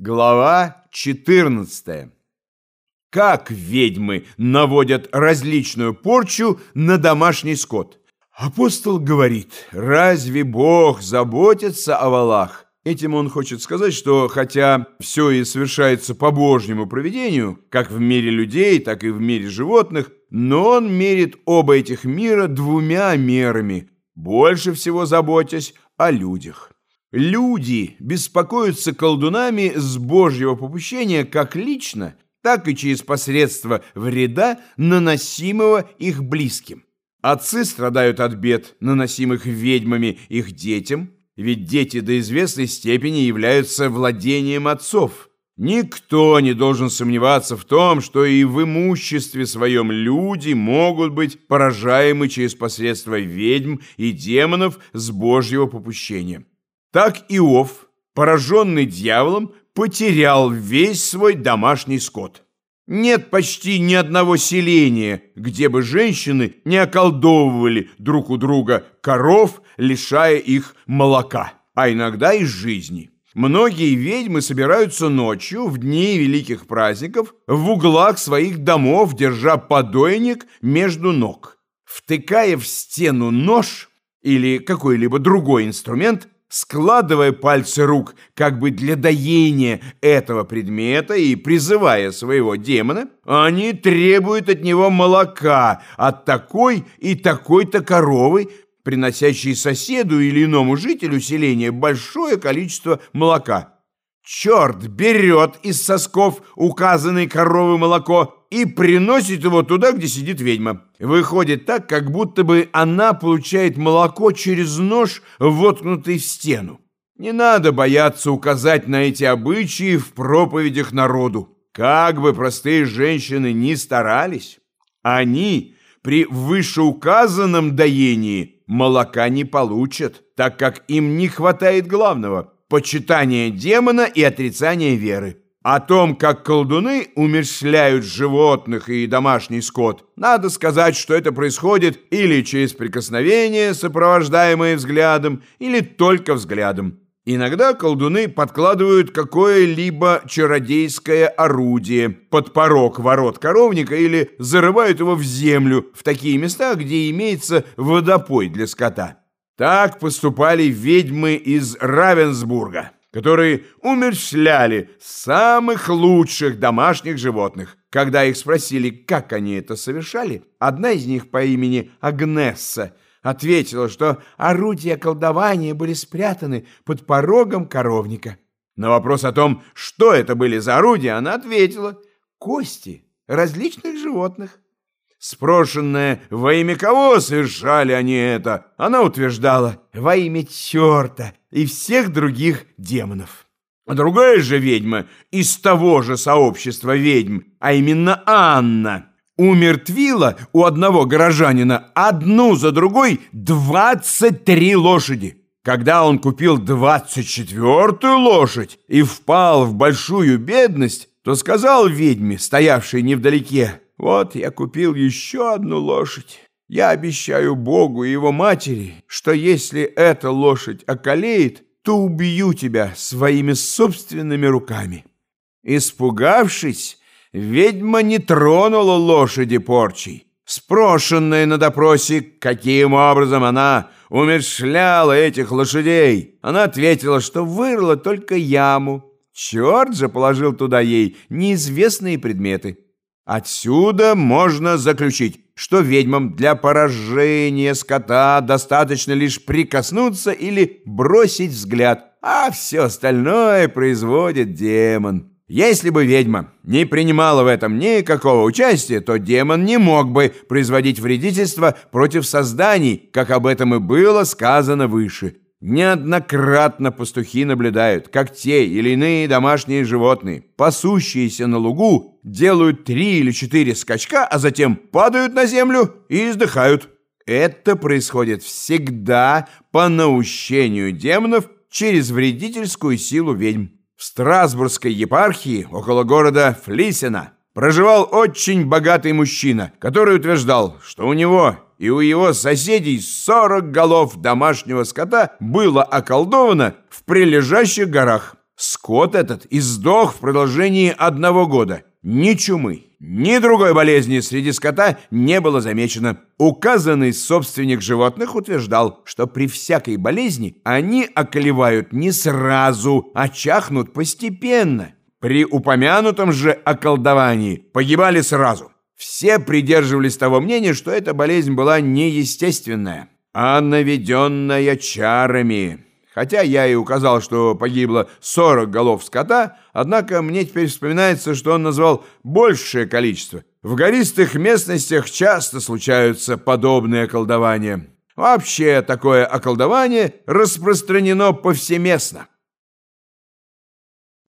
Глава 14. Как ведьмы наводят различную порчу на домашний скот? Апостол говорит, разве Бог заботится о валах? Этим он хочет сказать, что хотя все и совершается по Божьему проведению, как в мире людей, так и в мире животных, но он мерит оба этих мира двумя мерами, больше всего заботясь о людях. Люди беспокоятся колдунами с Божьего попущения как лично, так и через посредство вреда, наносимого их близким. Отцы страдают от бед, наносимых ведьмами их детям, ведь дети до известной степени являются владением отцов. Никто не должен сомневаться в том, что и в имуществе своем люди могут быть поражаемы через посредство ведьм и демонов с Божьего попущения. Так Иов, пораженный дьяволом, потерял весь свой домашний скот. Нет почти ни одного селения, где бы женщины не околдовывали друг у друга коров, лишая их молока, а иногда и жизни. Многие ведьмы собираются ночью, в дни великих праздников, в углах своих домов, держа подойник между ног. Втыкая в стену нож или какой-либо другой инструмент, складывая пальцы рук как бы для доения этого предмета и призывая своего демона, они требуют от него молока от такой и такой-то коровы, приносящей соседу или иному жителю селения большое количество молока. Черт берет из сосков указанной коровы молоко и приносит его туда, где сидит ведьма. Выходит так, как будто бы она получает молоко через нож, воткнутый в стену. Не надо бояться указать на эти обычаи в проповедях народу. Как бы простые женщины ни старались, они при вышеуказанном доении молока не получат, так как им не хватает главного – почитание демона и отрицание веры. О том, как колдуны умерщвляют животных и домашний скот, надо сказать, что это происходит или через прикосновение, сопровождаемое взглядом, или только взглядом. Иногда колдуны подкладывают какое-либо чародейское орудие под порог ворот коровника или зарывают его в землю в такие места, где имеется водопой для скота. Так поступали ведьмы из Равенсбурга, которые умерщвляли самых лучших домашних животных. Когда их спросили, как они это совершали, одна из них по имени Агнесса ответила, что орудия колдования были спрятаны под порогом коровника. На вопрос о том, что это были за орудия, она ответила «кости различных животных». Спрошенная, во имя кого совершали они это, она утверждала «во имя черта и всех других демонов». Другая же ведьма из того же сообщества ведьм, а именно Анна, умертвила у одного горожанина одну за другой 23 лошади. Когда он купил 24-ю лошадь и впал в большую бедность, то сказал ведьме, стоявшей невдалеке, вот я купил еще одну лошадь. Я обещаю Богу и его матери, что если эта лошадь околеет, то убью тебя своими собственными руками». Испугавшись, ведьма не тронула лошади порчей. Спрошенная на допросе, каким образом она умершляла этих лошадей, она ответила, что вырыла только яму. Черт же положил туда ей неизвестные предметы. Отсюда можно заключить, что ведьмам для поражения скота достаточно лишь прикоснуться или бросить взгляд, а все остальное производит демон. Если бы ведьма не принимала в этом никакого участия, то демон не мог бы производить вредительство против созданий, как об этом и было сказано выше. Неоднократно пастухи наблюдают, как те или иные домашние животные, пасущиеся на лугу, делают три или четыре скачка, а затем падают на землю и издыхают. Это происходит всегда по наущению демонов через вредительскую силу ведьм. В Страсбургской епархии около города Флисена проживал очень богатый мужчина, который утверждал, что у него и у его соседей 40 голов домашнего скота было околдовано в прилежащих горах. Скот этот издох в продолжении одного года. Ни чумы, ни другой болезни среди скота не было замечено. Указанный собственник животных утверждал, что при всякой болезни они околевают не сразу, а чахнут постепенно. При упомянутом же околдовании погибали сразу. Все придерживались того мнения, что эта болезнь была неестественная, а наведенная чарами. Хотя я и указал, что погибло 40 голов скота, однако мне теперь вспоминается, что он назвал большее количество. В гористых местностях часто случаются подобные околдования. Вообще, такое околдование распространено повсеместно.